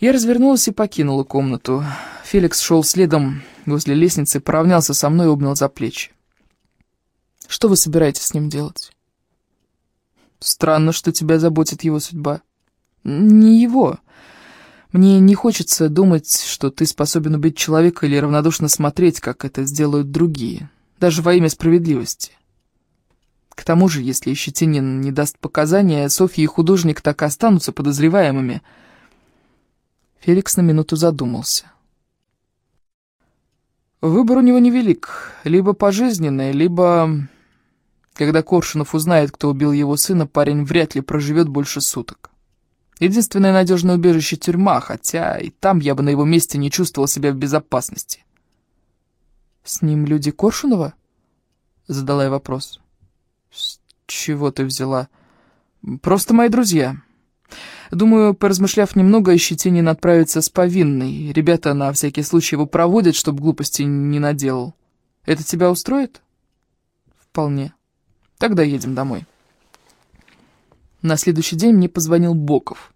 Я развернулась и покинула комнату. Феликс шел следом возле лестницы, поравнялся со мной и обнял за плечи. «Что вы собираетесь с ним делать?» «Странно, что тебя заботит его судьба». «Не его. Мне не хочется думать, что ты способен убить человека или равнодушно смотреть, как это сделают другие, даже во имя справедливости. К тому же, если Щетинин не даст показания, Софья и художник так и останутся подозреваемыми». Феликс на минуту задумался. Выбор у него невелик. Либо пожизненное, либо... Когда Коршунов узнает, кто убил его сына, парень вряд ли проживет больше суток. Единственное надежное убежище — тюрьма, хотя и там я бы на его месте не чувствовал себя в безопасности. «С ним люди Коршунова?» — задала я вопрос. «С чего ты взяла?» «Просто мои друзья». Думаю, поразмышляв немного, Щетинин отправится с повинной. Ребята на всякий случай его проводят, чтобы глупости не наделал. Это тебя устроит? Вполне. Тогда едем домой. На следующий день мне позвонил Боков.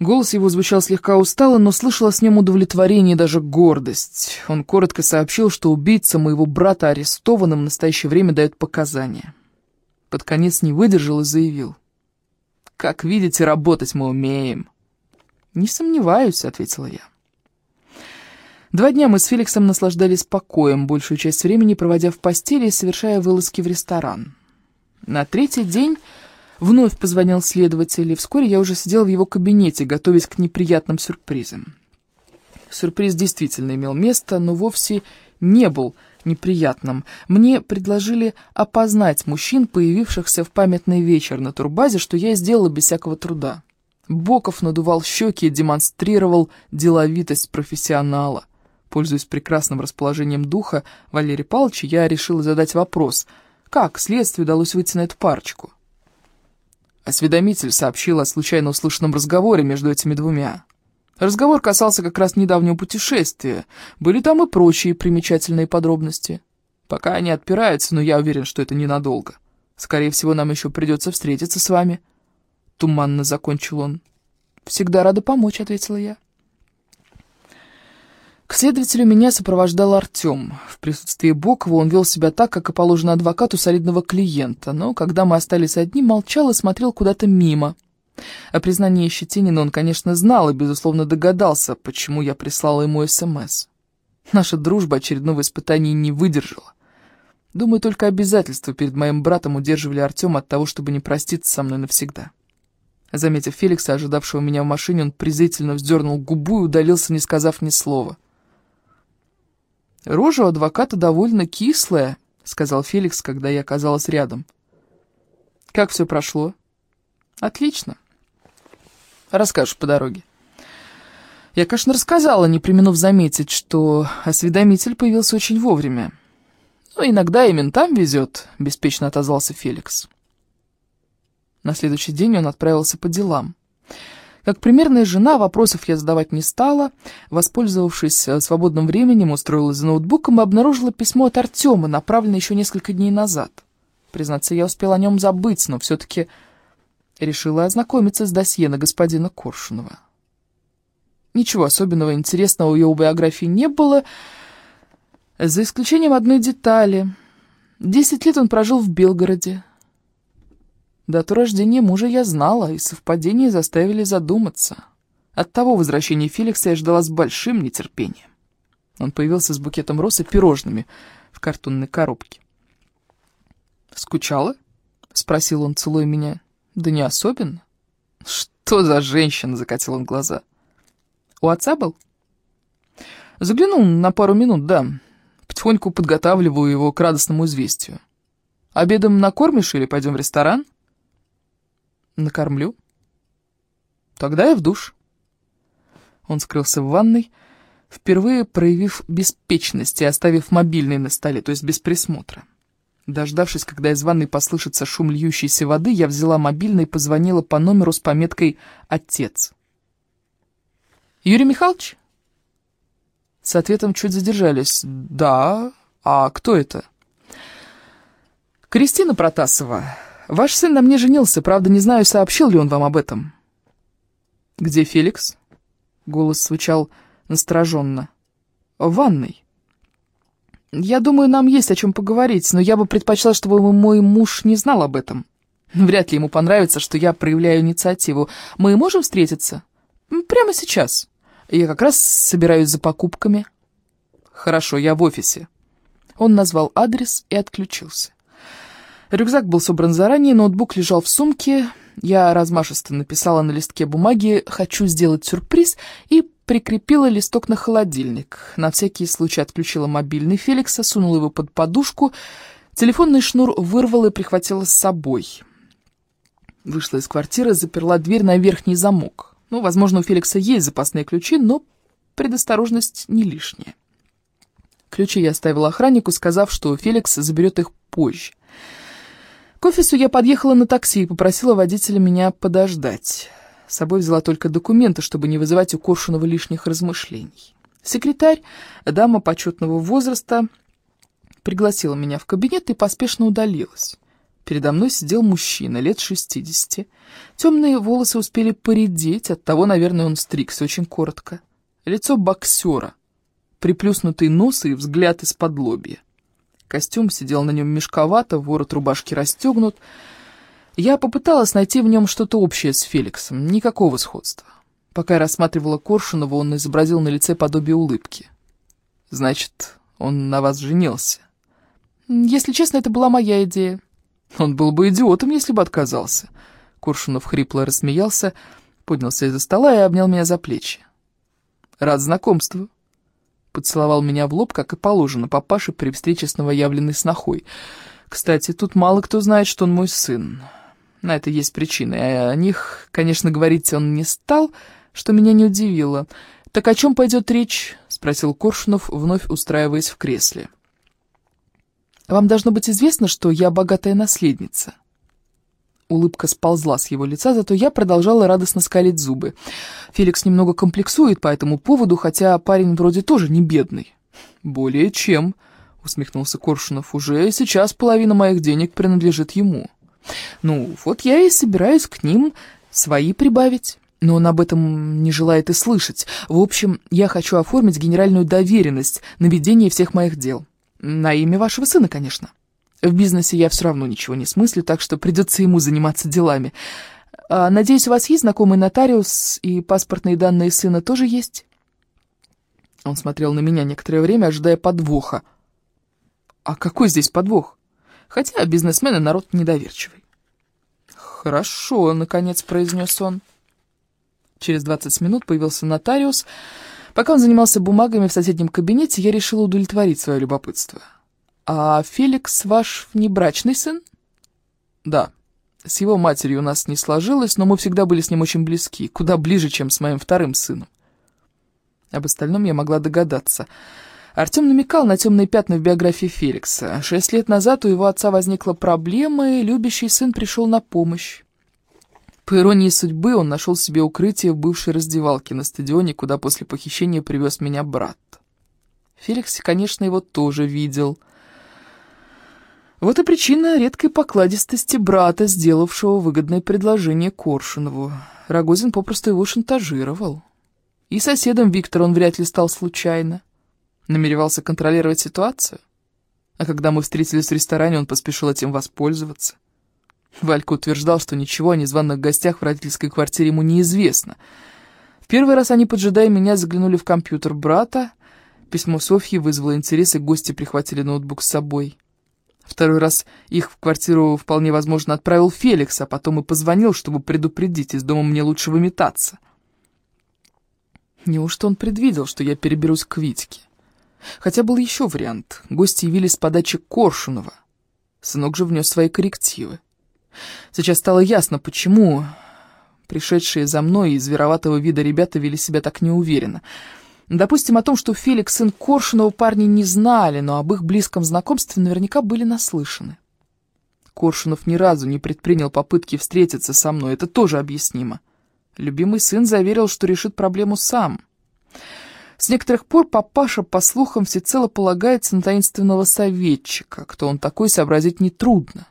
Голос его звучал слегка устало, но слышала с ним удовлетворение и даже гордость. Он коротко сообщил, что убийца моего брата арестованным в настоящее время дает показания. Под конец не выдержал и заявил. Как видите, работать мы умеем». «Не сомневаюсь», — ответила я. Два дня мы с Феликсом наслаждались покоем, большую часть времени проводя в постели и совершая вылазки в ресторан. На третий день вновь позвонил следователь, и вскоре я уже сидел в его кабинете, готовясь к неприятным сюрпризам. Сюрприз действительно имел место, но вовсе не был неприятным. Мне предложили опознать мужчин, появившихся в памятный вечер на турбазе, что я сделала без всякого труда. Боков надувал щеки и демонстрировал деловитость профессионала. Пользуясь прекрасным расположением духа Валерия Павловича, я решила задать вопрос, как следствию удалось выйти на эту парочку. Осведомитель сообщил о случайно услышанном разговоре между этими двумя. Разговор касался как раз недавнего путешествия. Были там и прочие примечательные подробности. Пока они отпираются, но я уверен, что это ненадолго. Скорее всего, нам еще придется встретиться с вами. Туманно закончил он. «Всегда рада помочь», — ответила я. К следователю меня сопровождал Артем. В присутствии Бокова он вел себя так, как и положено адвокату солидного клиента, но когда мы остались одни, молчал и смотрел куда-то мимо — о признании Щетинина он, конечно, знал и, безусловно, догадался, почему я прислала ему СМС. Наша дружба очередного испытания не выдержала. Думаю, только обязательства перед моим братом удерживали Артема от того, чтобы не проститься со мной навсегда. Заметив Феликса, ожидавшего меня в машине, он презрительно вздернул губу и удалился, не сказав ни слова. «Рожа у адвоката довольно кислая», — сказал Феликс, когда я оказалась рядом. «Как все прошло?» «Отлично. Расскажешь по дороге. Я, конечно, рассказала, не применув заметить, что осведомитель появился очень вовремя. «Ну, иногда и ментам везет», — беспечно отозвался Феликс. На следующий день он отправился по делам. Как примерная жена, вопросов я задавать не стала. Воспользовавшись э, свободным временем, устроилась за ноутбуком и обнаружила письмо от Артема, направленное еще несколько дней назад. Признаться, я успела о нем забыть, но все-таки решила ознакомиться с досье на господина Коршунова. Ничего особенного интересного в его биографии не было, за исключением одной детали. Десять лет он прожил в Белгороде. Дату рождения мужа я знала, и совпадения заставили задуматься. От того возвращения Феликса я ждала с большим нетерпением. Он появился с букетом роз и пирожными в картонной коробке. «Скучала?» — спросил он, целуя меня. Да не особенно. Что за женщина, закатил он глаза. У отца был? Заглянул на пару минут, да. Потихоньку подготавливаю его к радостному известию. Обедом накормишь или пойдем в ресторан? Накормлю. Тогда я в душ. Он скрылся в ванной, впервые проявив беспечность и оставив мобильный на столе, то есть без присмотра. Дождавшись, когда из ванной послышится шум льющейся воды, я взяла мобильный и позвонила по номеру с пометкой «Отец». «Юрий Михайлович?» С ответом чуть задержались. «Да, а кто это?» «Кристина Протасова. Ваш сын на мне женился, правда, не знаю, сообщил ли он вам об этом». «Где Феликс?» Голос звучал настороженно. «В ванной». «Я думаю, нам есть о чем поговорить, но я бы предпочла, чтобы мой муж не знал об этом. Вряд ли ему понравится, что я проявляю инициативу. Мы можем встретиться? Прямо сейчас. Я как раз собираюсь за покупками». «Хорошо, я в офисе». Он назвал адрес и отключился. Рюкзак был собран заранее, ноутбук лежал в сумке. Я размашисто написала на листке бумаги «Хочу сделать сюрприз» и прикрепила листок на холодильник. На всякий случай отключила мобильный Феликса, сунула его под подушку. Телефонный шнур вырвала и прихватила с собой. Вышла из квартиры, заперла дверь на верхний замок. Ну, возможно, у Феликса есть запасные ключи, но предосторожность не лишняя. Ключи я оставила охраннику, сказав, что Феликс заберет их позже. К офису я подъехала на такси и попросила водителя меня подождать. С собой взяла только документы, чтобы не вызывать у Коршунова лишних размышлений. Секретарь, дама почетного возраста, пригласила меня в кабинет и поспешно удалилась. Передо мной сидел мужчина, лет шестидесяти. Темные волосы успели поредеть, оттого, наверное, он стригся очень коротко. Лицо боксера, приплюснутый нос и взгляд из-под лобья. Костюм сидел на нем мешковато, ворот рубашки расстегнут. Я попыталась найти в нем что-то общее с Феликсом, никакого сходства. Пока я рассматривала Коршунова, он изобразил на лице подобие улыбки. «Значит, он на вас женился?» «Если честно, это была моя идея». «Он был бы идиотом, если бы отказался». Коршунов хрипло рассмеялся, поднялся из-за стола и обнял меня за плечи. «Рад знакомству» поцеловал меня в лоб, как и положено папаше при встрече с новоявленной снохой. Кстати, тут мало кто знает, что он мой сын. На это есть причины, а о них, конечно, говорить он не стал, что меня не удивило. «Так о чем пойдет речь?» — спросил Коршунов, вновь устраиваясь в кресле. «Вам должно быть известно, что я богатая наследница». Улыбка сползла с его лица, зато я продолжала радостно скалить зубы. Феликс немного комплексует по этому поводу, хотя парень вроде тоже не бедный. «Более чем», — усмехнулся Коршунов, — «уже сейчас половина моих денег принадлежит ему». «Ну, вот я и собираюсь к ним свои прибавить». Но он об этом не желает и слышать. В общем, я хочу оформить генеральную доверенность на ведение всех моих дел. На имя вашего сына, конечно. В бизнесе я все равно ничего не смыслю, так что придется ему заниматься делами. А, надеюсь, у вас есть знакомый нотариус, и паспортные данные сына тоже есть?» Он смотрел на меня некоторое время, ожидая подвоха. «А какой здесь подвох? Хотя бизнесмены народ недоверчивый». «Хорошо», — наконец произнес он. Через 20 минут появился нотариус. Пока он занимался бумагами в соседнем кабинете, я решила удовлетворить свое любопытство. «А Феликс ваш внебрачный сын?» «Да. С его матерью у нас не сложилось, но мы всегда были с ним очень близки, куда ближе, чем с моим вторым сыном». Об остальном я могла догадаться. Артем намекал на темные пятна в биографии Феликса. Шесть лет назад у его отца возникла проблема, и любящий сын пришел на помощь. По иронии судьбы, он нашел себе укрытие в бывшей раздевалке на стадионе, куда после похищения привез меня брат. Феликс, конечно, его тоже видел — вот и причина редкой покладистости брата, сделавшего выгодное предложение Коршунову. Рогозин попросту его шантажировал. И соседом Виктора он вряд ли стал случайно. Намеревался контролировать ситуацию. А когда мы встретились в ресторане, он поспешил этим воспользоваться. Валька утверждал, что ничего о незваных гостях в родительской квартире ему неизвестно. В первый раз они, поджидая меня, заглянули в компьютер брата. Письмо Софьи вызвало интерес, и гости прихватили ноутбук с собой. Второй раз их в квартиру вполне возможно отправил Феликс, а потом и позвонил, чтобы предупредить, из дома мне лучше выметаться. Неужто он предвидел, что я переберусь к Витьке? Хотя был еще вариант. Гости явились с подачи Коршунова. Сынок же внес свои коррективы. Сейчас стало ясно, почему пришедшие за мной из звероватого вида ребята вели себя так неуверенно — Допустим, о том, что Феликс сын Коршунова парни не знали, но об их близком знакомстве наверняка были наслышаны. Коршунов ни разу не предпринял попытки встретиться со мной, это тоже объяснимо. Любимый сын заверил, что решит проблему сам. С некоторых пор папаша, по слухам, всецело полагается на таинственного советчика. Кто он такой, сообразить нетрудно.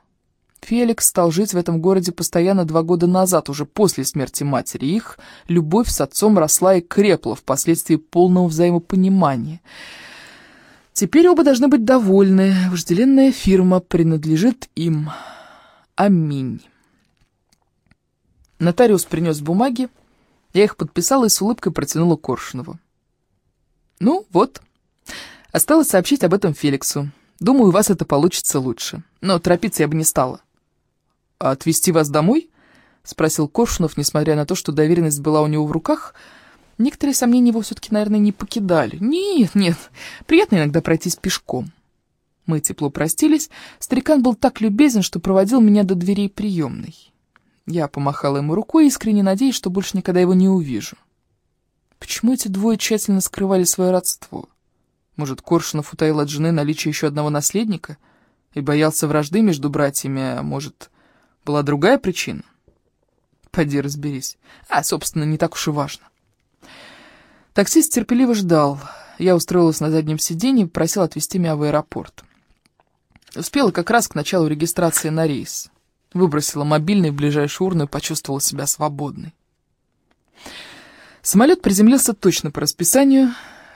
Феликс стал жить в этом городе постоянно два года назад, уже после смерти матери. Их любовь с отцом росла и крепла впоследствии полного взаимопонимания. Теперь оба должны быть довольны. Вожделенная фирма принадлежит им. Аминь. Нотариус принес бумаги. Я их подписала и с улыбкой протянула Коршунову. «Ну, вот. Осталось сообщить об этом Феликсу. Думаю, у вас это получится лучше. Но торопиться я бы не стала». «А отвезти вас домой?» — спросил Коршунов, несмотря на то, что доверенность была у него в руках. Некоторые сомнения его все-таки, наверное, не покидали. «Нет, нет, приятно иногда пройтись пешком». Мы тепло простились. Старикан был так любезен, что проводил меня до дверей приемной. Я помахала ему рукой, искренне надеясь, что больше никогда его не увижу. Почему эти двое тщательно скрывали свое родство? Может, Коршунов утаил от жены наличие еще одного наследника и боялся вражды между братьями, а может, была другая причина? Поди разберись. А, собственно, не так уж и важно. Таксист терпеливо ждал. Я устроилась на заднем сиденье и попросил отвезти меня в аэропорт. Успела как раз к началу регистрации на рейс. Выбросила мобильный в ближайшую урну и почувствовала себя свободной. Самолет приземлился точно по расписанию.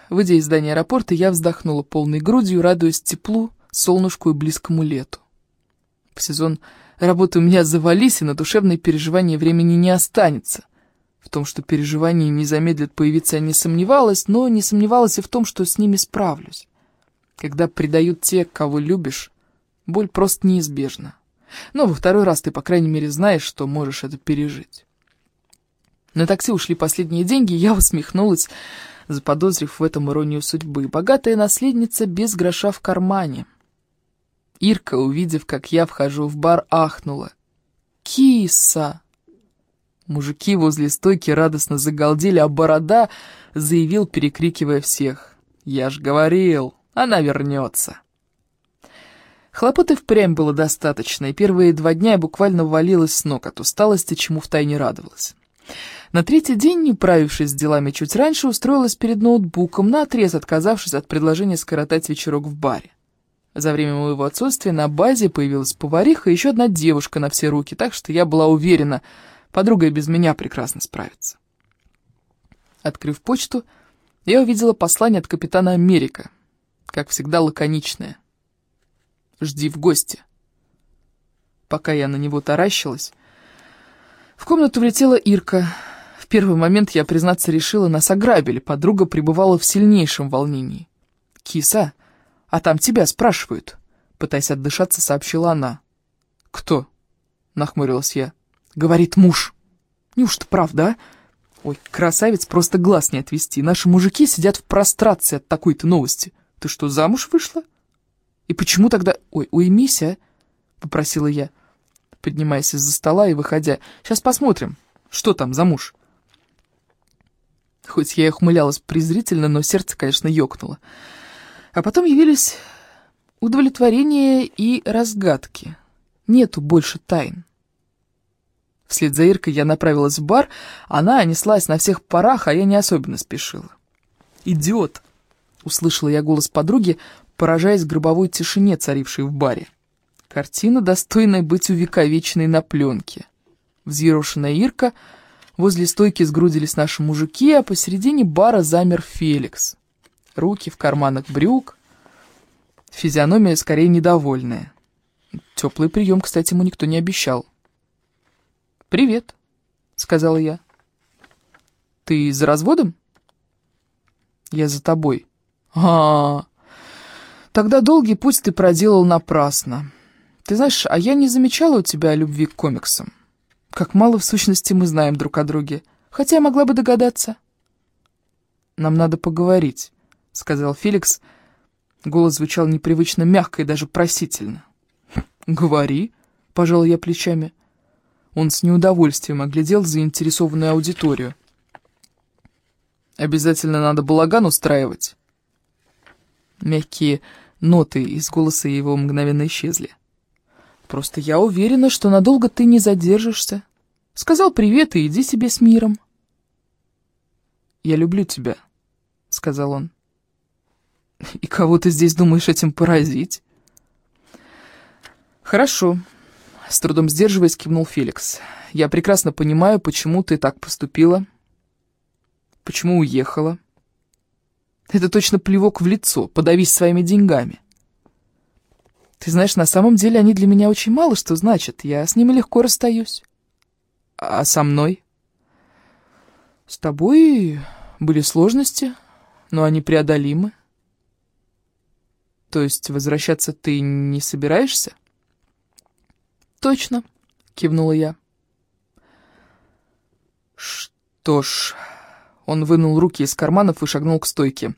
Выйдя из здания аэропорта, я вздохнула полной грудью, радуясь теплу, солнышку и близкому лету. В сезон работы у меня завались, и на душевные переживания времени не останется. В том, что переживания не замедлят появиться, я не сомневалась, но не сомневалась и в том, что с ними справлюсь. Когда предают те, кого любишь, боль просто неизбежна. Но во второй раз ты, по крайней мере, знаешь, что можешь это пережить. На такси ушли последние деньги, я усмехнулась, заподозрив в этом иронию судьбы. Богатая наследница без гроша в кармане. Ирка, увидев, как я вхожу в бар, ахнула. «Киса!» Мужики возле стойки радостно загалдели, а Борода заявил, перекрикивая всех. «Я ж говорил, она вернется!» Хлопот и впрямь было достаточно, и первые два дня я буквально валилась с ног от усталости, чему втайне радовалась. На третий день, не правившись с делами чуть раньше, устроилась перед ноутбуком, наотрез отказавшись от предложения скоротать вечерок в баре. За время моего отсутствия на базе появилась повариха и еще одна девушка на все руки, так что я была уверена, подруга и без меня прекрасно справится. Открыв почту, я увидела послание от капитана Америка, как всегда лаконичное жди в гости. Пока я на него таращилась, в комнату влетела Ирка. В первый момент я, признаться, решила, нас ограбили. Подруга пребывала в сильнейшем волнении. «Киса, а там тебя спрашивают», — пытаясь отдышаться, сообщила она. «Кто?» — нахмурилась я. «Говорит муж». «Неужто правда, а?» «Ой, красавец, просто глаз не отвести. Наши мужики сидят в прострации от такой-то новости. Ты что, замуж вышла?» И почему тогда... Ой, уймись, а? Попросила я, поднимаясь из-за стола и выходя. Сейчас посмотрим, что там за муж. Хоть я и ухмылялась презрительно, но сердце, конечно, ёкнуло. А потом явились удовлетворение и разгадки. Нету больше тайн. Вслед за Иркой я направилась в бар, она неслась на всех парах, а я не особенно спешила. «Идиот!» — услышала я голос подруги, поражаясь гробовой тишине, царившей в баре. Картина, достойная быть увековеченной на пленке. Взъерошенная Ирка, возле стойки сгрудились наши мужики, а посередине бара замер Феликс. Руки в карманах брюк, физиономия скорее недовольная. Теплый прием, кстати, ему никто не обещал. «Привет», — сказала я. «Ты за разводом?» «Я за тобой». «А-а-а!» Тогда долгий путь ты проделал напрасно. Ты знаешь, а я не замечала у тебя любви к комиксам. Как мало в сущности мы знаем друг о друге, хотя я могла бы догадаться. Нам надо поговорить, сказал Феликс. Голос звучал непривычно мягко и даже просительно. Говори, пожал я плечами. Он с неудовольствием оглядел заинтересованную аудиторию. Обязательно надо балаган устраивать. Мягкие Ноты из голоса его мгновенно исчезли. «Просто я уверена, что надолго ты не задержишься. Сказал привет и иди себе с миром». «Я люблю тебя», — сказал он. «И кого ты здесь думаешь этим поразить?» «Хорошо. С трудом сдерживаясь, кивнул Феликс. «Я прекрасно понимаю, почему ты так поступила, почему уехала. Это точно плевок в лицо, подавись своими деньгами. Ты знаешь, на самом деле они для меня очень мало что значат, я с ними легко расстаюсь. А со мной? С тобой были сложности, но они преодолимы. То есть возвращаться ты не собираешься?» «Точно», — кивнула я. «Что ж...» Он вынул руки из карманов и шагнул к стойке.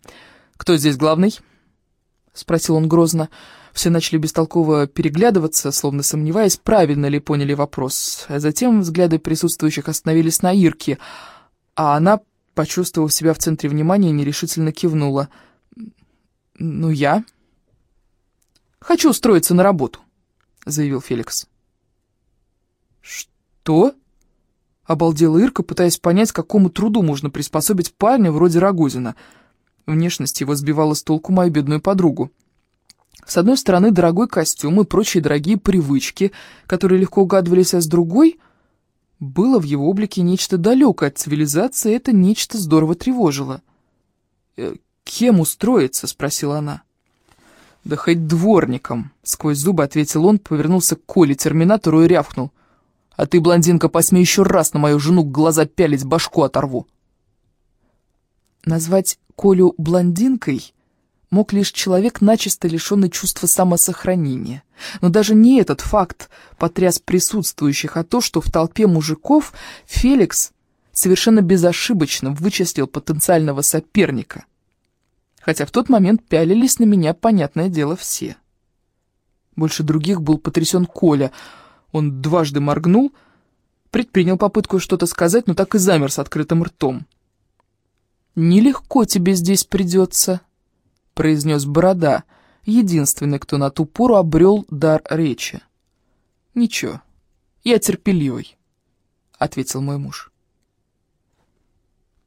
«Кто здесь главный?» — спросил он грозно. Все начали бестолково переглядываться, словно сомневаясь, правильно ли поняли вопрос. А затем взгляды присутствующих остановились на Ирке, а она, почувствовав себя в центре внимания, нерешительно кивнула. «Ну, я...» «Хочу устроиться на работу», — заявил Феликс. «Что?» — обалдела Ирка, пытаясь понять, какому труду можно приспособить парня вроде Рогозина. Внешность его сбивала с толку мою бедную подругу. С одной стороны, дорогой костюм и прочие дорогие привычки, которые легко угадывались, а с другой... Было в его облике нечто далекое от цивилизации, это нечто здорово тревожило. «Э, «Кем устроиться?» — спросила она. «Да хоть дворником», — сквозь зубы ответил он, повернулся к Коле терминатору и рявкнул. «А ты, блондинка, посмей еще раз на мою жену глаза пялить, башку оторву». Назвать Колю блондинкой мог лишь человек, начисто лишенный чувства самосохранения. Но даже не этот факт потряс присутствующих, а то, что в толпе мужиков Феликс совершенно безошибочно вычислил потенциального соперника — хотя в тот момент пялились на меня, понятное дело, все. Больше других был потрясен Коля. Он дважды моргнул, предпринял попытку что-то сказать, но так и замер с открытым ртом. «Нелегко тебе здесь придется», — произнес Борода, единственный, кто на ту пору обрел дар речи. «Ничего, я терпеливый», — ответил мой муж.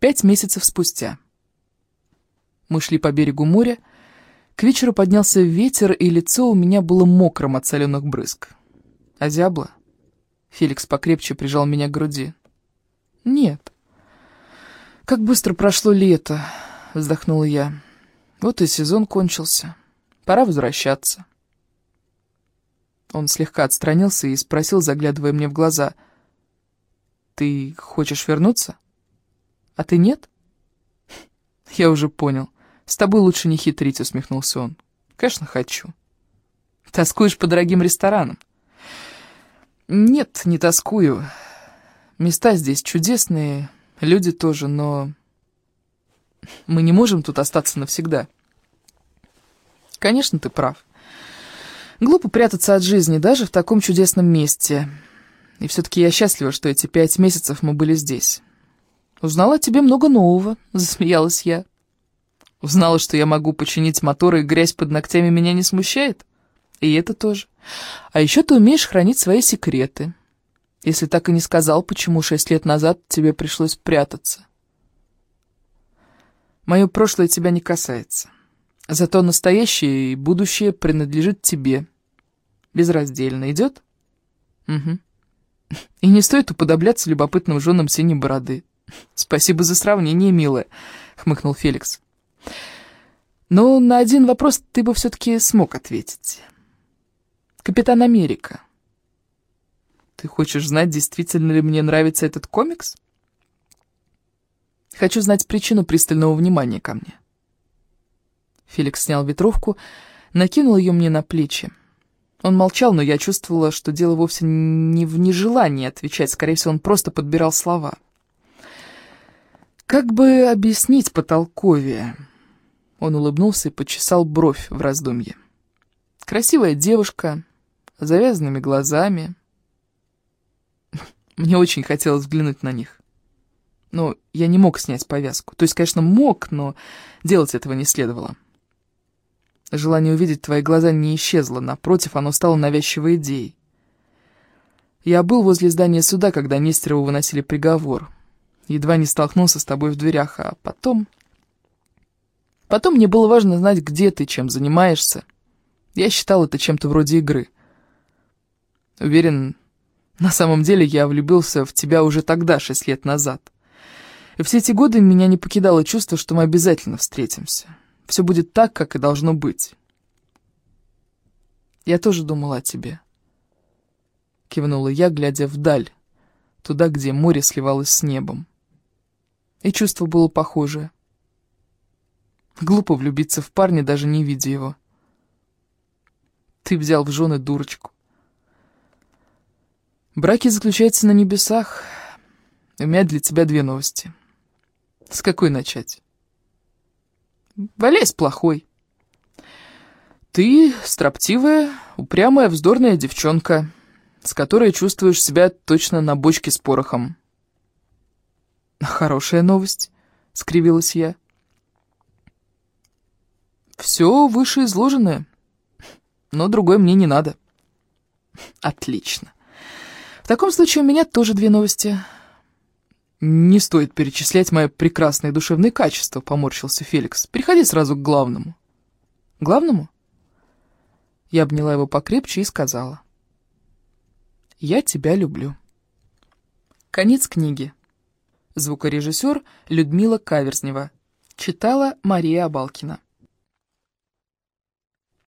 Пять месяцев спустя. Мы шли по берегу моря. К вечеру поднялся ветер, и лицо у меня было мокрым от соленых брызг. «Озябла?» Феликс покрепче прижал меня к груди. «Нет». «Как быстро прошло лето», — вздохнула я. «Вот и сезон кончился. Пора возвращаться». Он слегка отстранился и спросил, заглядывая мне в глаза. «Ты хочешь вернуться? А ты нет?» «Я уже понял. «С тобой лучше не хитрить», — усмехнулся он. «Конечно, хочу». «Тоскуешь по дорогим ресторанам?» «Нет, не тоскую. Места здесь чудесные, люди тоже, но мы не можем тут остаться навсегда». «Конечно, ты прав. Глупо прятаться от жизни даже в таком чудесном месте. И все-таки я счастлива, что эти пять месяцев мы были здесь». «Узнала о тебе много нового», — засмеялась я. Узнала, что я могу починить моторы, и грязь под ногтями меня не смущает? И это тоже. А еще ты умеешь хранить свои секреты. Если так и не сказал, почему шесть лет назад тебе пришлось прятаться. Мое прошлое тебя не касается. Зато настоящее и будущее принадлежит тебе. Безраздельно. Идет? Угу. И не стоит уподобляться любопытным женам синей бороды. Спасибо за сравнение, милая, хмыкнул Феликс. Но на один вопрос ты бы все-таки смог ответить. Капитан Америка. Ты хочешь знать, действительно ли мне нравится этот комикс? Хочу знать причину пристального внимания ко мне. Феликс снял ветровку, накинул ее мне на плечи. Он молчал, но я чувствовала, что дело вовсе не в нежелании отвечать, скорее всего, он просто подбирал слова. Как бы объяснить потолковее? Он улыбнулся и почесал бровь в раздумье. Красивая девушка, завязанными глазами. Мне очень хотелось взглянуть на них. Но я не мог снять повязку. То есть, конечно, мог, но делать этого не следовало. Желание увидеть твои глаза не исчезло, напротив, оно стало навязчивой идеей. Я был возле здания суда, когда Нестерову выносили приговор. Едва не столкнулся с тобой в дверях, а потом... Потом мне было важно знать, где ты, чем занимаешься. Я считал это чем-то вроде игры. Уверен, на самом деле я влюбился в тебя уже тогда, шесть лет назад. И все эти годы меня не покидало чувство, что мы обязательно встретимся. Все будет так, как и должно быть. Я тоже думала о тебе. Кивнула я, глядя вдаль, туда, где море сливалось с небом. И чувство было похожее. Глупо влюбиться в парня, даже не видя его. Ты взял в жены дурочку. Браки заключаются на небесах. У меня для тебя две новости. С какой начать? Валяй с плохой. Ты строптивая, упрямая, вздорная девчонка, с которой чувствуешь себя точно на бочке с порохом. Хорошая новость, скривилась я. Все вышеизложенное, но другой мне не надо. Отлично. В таком случае у меня тоже две новости. «Не стоит перечислять мои прекрасные душевные качества», — поморщился Феликс. «Переходи сразу к главному». «Главному?» Я обняла его покрепче и сказала. «Я тебя люблю». Конец книги. Звукорежиссер Людмила Каверзнева. Читала Мария Абалкина.